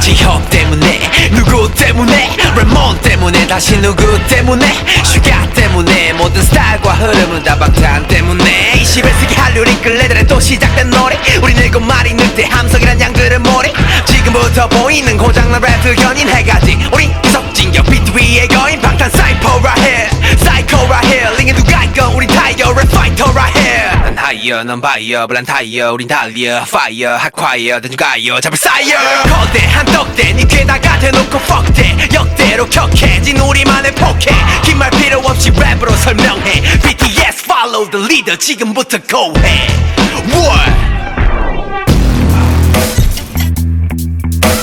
제이홉 때문에 누구 때문에 랩몬 때문에 다시 누구 때문에 슈가 때문에 모든 스타일과 흐름은 다 방탄 때문에. 21세기 한류 링클레들의 또 시작된 노래. 우린 일곱 마리 늑대 함정이란 양들의 머리 지금부터 보이는 고장난 랩들 견인 해가지. 우린 이석진격 비트 위에 거인 방탄 사이퍼 right here 난 하이어 넌 바이어 불난 타이어 우린 달려 fire hot choir 대중 가요 잡을 sire 거대한 떡대 네 귀에다가 대놓고 fuck that 역대로 격해진 우리만의 포켓 긴말 필요 없이 랩으로 설명해 BTS follow the leader 지금부터 go 해 What?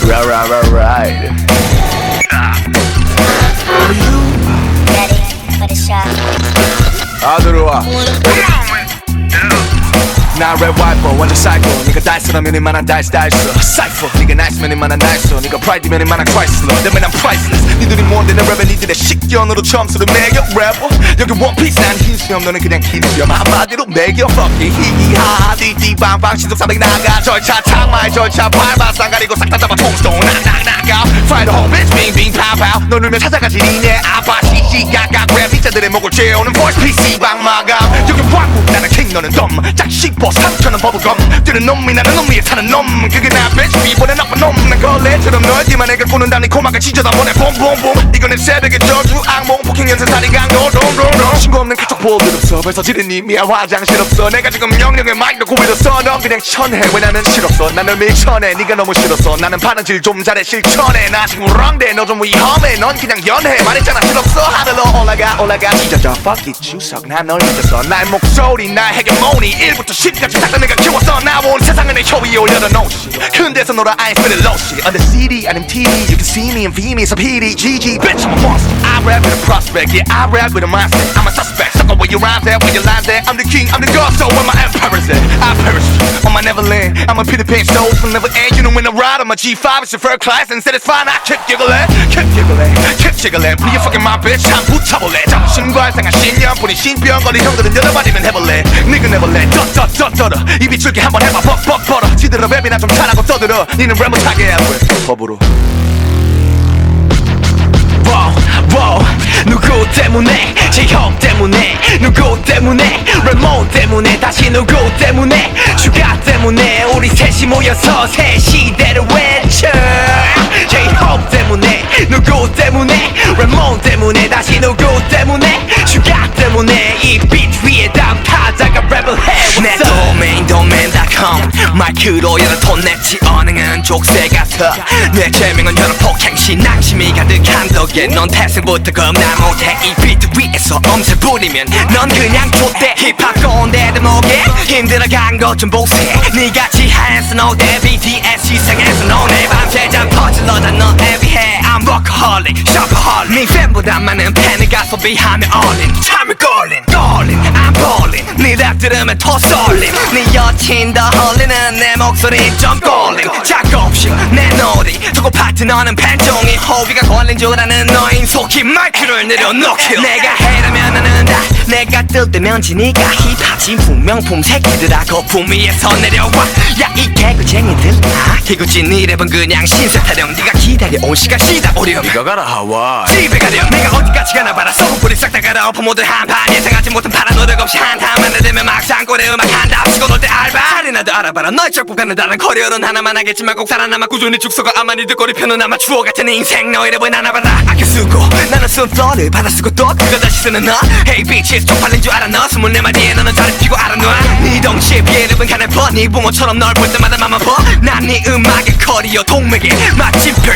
Right, right, right, right. Ready for the shot. 다 들어와. 나랩 와이퍼 완전 사이코. 네가 달스라면 이만한 달스 달스. 사이퍼 네가 나이스면 이만한 나이스. 네가 프라이드면 이만한 크라이슬러. 내면 난 프라이슬레스 니들이 뭔데 내 랩에 니들의 식견으로 점수를 매겨 래퍼. 여기 원피스 난 흰수염 너는 그냥 긴 수염 한마디로 매겨 fucking 히히하 띠띠빵빵 시속사백 나가. 절차 창마의 절차 밟아. 쌍가리고 싹 다 잡아. 통스톤 낙낙낙아 Fry the whole bitch 빙빙 파파 너 울면 찾아가지 니네. 아빠 시시각각. 랩 빗자들의 목을 죄우는 voice PC 방마감 왕국 나는 king 너는 덤. 짝씹어 상처는 버블검. 뛰는 놈이 나는 놈 위에 사는 놈. 그게 나 bitch 이번엔 나쁜 놈난 걸레처럼 널 뒤만 내가 꾸는다 네 코막을 찢어다 보내. 봄봄봄. 이건 내 새벽의 저주 악몽. 폭행 연쇄 살인 강도 동동동 신고 없는 카톡 없어 벌써 지른 님이야 화장실 없어. 내가 지금 명령의 마이크로 고비렸어 넌 그냥 천해. 왜냐면 싫었어? 나는 밀천해. 네가 너무 싫었어. 나는 바느질 좀 잘해. 실천해. 나 지금 랑대 너좀 위험해. 넌 그냥 연해 말했잖아. 싫었어? 하늘로 올라가 올라가. 찢어져. Fuck it. 주석 난널 믿었어. 나의 목 소리 나의 헤게모니 1부터 10까지 싹다 내가 키웠어 나온 세상을 내 혀위에 올려놓지 큰 데서 놀아 I ain't spinning low shit on the CD and MTV you can see me in V me so PD GG bitch I'm a monster I rap with a prospect yeah I rap with a mindset I'm a suspect sucker where you rhyme there where you line there I'm the king I'm the god so where my empire's at Neverland I'm a Peter Pan stove will never end you know when I ride on my G5 it's your first class and said it's fine I keep giggling keep giggling keep jiggling Be a fucking my bitch 참 붙여볼래 정신과 상한 신년뿐인 신병거리 형들은 여러 마디면 해볼래 니가 내볼래 쩌쩌쩌 쩌러 입이 줄게 한번 해봐 벅벅 벌어 지들어 랩이나 좀 잘하고 떠들어 니는 랩 못하게 돼 법으로 wow, wow. 누구 때문에? 제이홉 때문에? 누구 때문에? 랩몬 때문에? 다시 누구 때문에? 슈가 때문에? 우리 셋이 모여서 새 시대를 외쳐. 제이홉 때문에? 누구 때문에? 랩몬 때문에? 다시 누구 때문에? 슈가 때문에? 이 비트 위에 담 타자가 랩을 해내 What's 마이크로 여러 톤 냈지 언행은 족쇄 같아 내 제명은 여러 폭행시 낭심이 가득한 덕에 넌 태생부터 겁나 못해. 이 비트 위에서 엄살 부리면 넌 그냥 좆대. 힙합 꼰대들 목에 힘들어간 것좀 보세. 니같이 한스 노대 BTS 시상에서 너네 밤새 잠 퍼질러다 넌 애비해. I'm workaholic, shopaholic. 네 팬보다 많은 팬을 가소비하며 all-in 참을 걸 들으면 더 쏠림. 네 여친 더 헐리는 내 목소리 좀 꼴림. 작업실 내 놀이 두고 파트너는 팬종이 호비가 걸린 줄 아는 너인 속히 마이크를 내려놓기 내가 해라면 나는 다 내가 뜰 때면 지니까. 힙합 진품 명품 새끼들아 거품 위에서 내려와. 야이 개구쟁이들 아 개구진 이 랩은 그냥 신세 타령. 네가 기다려온 시간 시다 오렴 이거 가라 하와 집에 가렴. 내가 어디까지 가나 봐라. 소금뿌리 갈아엎어 모두 한판. 예상하지 못한 파란 노력 없이 한탄만 내대면 막상 꼴에 음악 한다. 치고 놀 때 알바. 자리나도 알아봐라. 너의 적복하는 다른 커리어는 하나만 하겠지만 꼭 살아남아 꾸준히 죽서가 아마 니들 꼬리표는 아마 추억 같은 인생 너의 랩은 하나 봐라. 아껴 쓰고 나는 쓴 flow를 받아 쓰고 또 그걸 다시 쓰는 너. Hey bitches 쪽팔린 줄 알아 너. 스물네 마디에 너는 다리 피고 알아 놔. 네 덩치에 비해 랩은 가늘 퍼네 붕어처럼 널 볼 때마다 맘만 퍼난네 음악의 커리어 동맥에 마침표